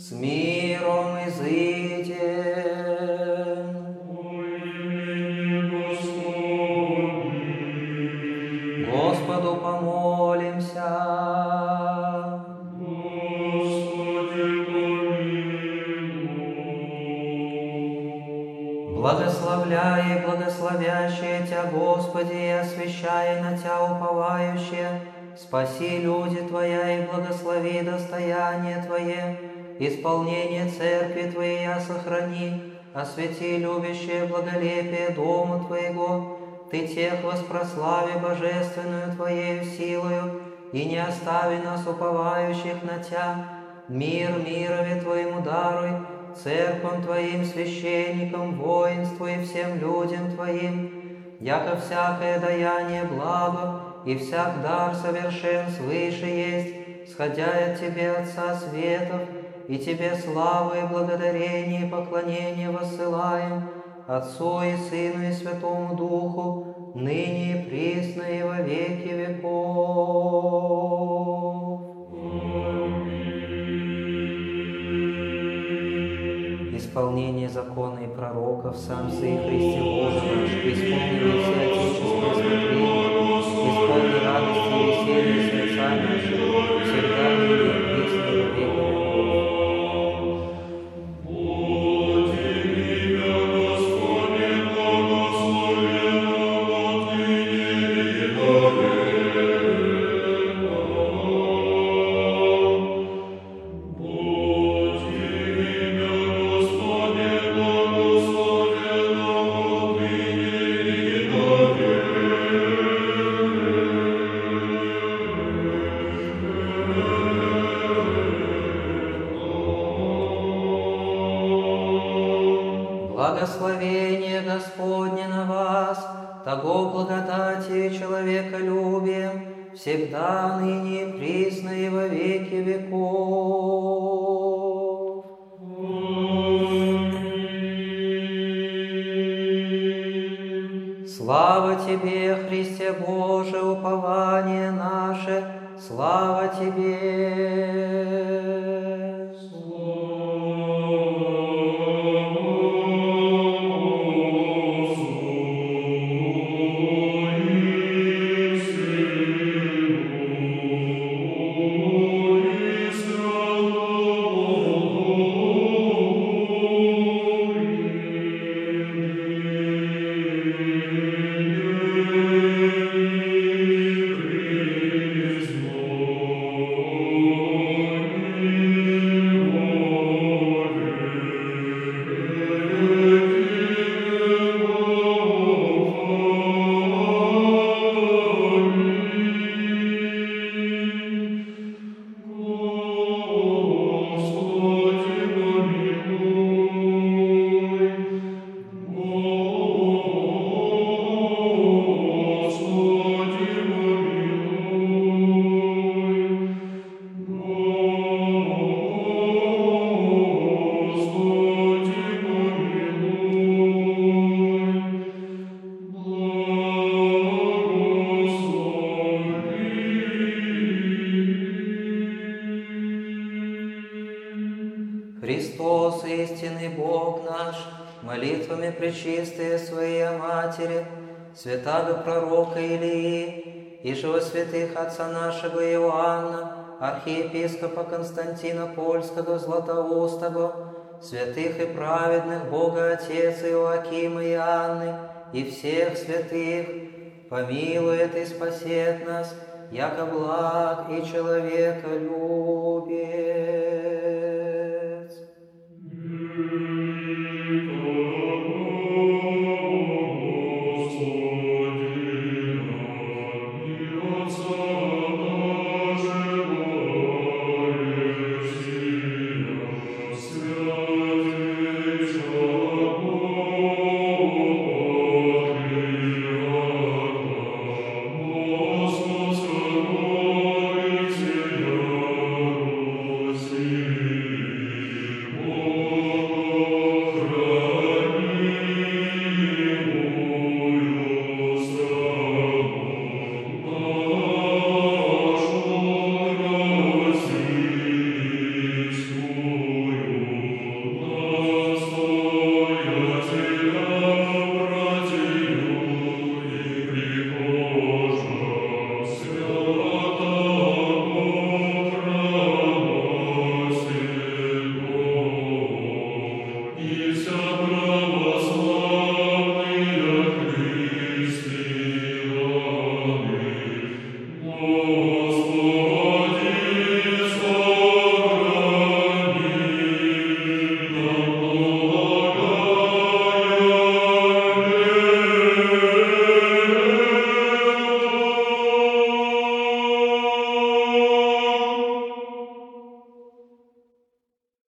С миром изыдем. Господу помолимся. Благословляй и благословящие Тя, Господи, и освящай на Тя уповающие, спаси люди Твоя и благослови достояние Твое, исполнение церкви Твоей сохрани, освети любящее благолепие дома Твоего, Ты тех воспрослави божественную Твоею силою, и не остави нас уповающих на Тя, мир мирове Твоему даруй, церквам Твоим, священникам, воинству и всем людям Твоим, яко всякое даяние благо и всяк дар совершен свыше есть, сходя от Тебе, Отца Светов, и Тебе славу и благодарение и поклонение воссылаем, Отцу и Сыну и Святому Духу, ныне и присно и во веки веков. Исполнение закона и пророков, сам Сын Христе Боже наш, исполни все отеческое смотрение, исполни радости и веселье сердца Благословение Господне на вас, того благодати и человеколюбием, всегда, ныне присно и во веки веков. Слава Тебе, Христе Боже, упование наше, слава Тебе. Истинный Бог наш, молитвами пречистые Своей Матери, святаго пророка Илии, и живо святых Отца нашего Иоанна, архиепископа Константина Польского Златоустого, святых и праведных Бога Отец Иоакима и Анны, и всех святых, помилует и спасет нас, яко благ и человека любит.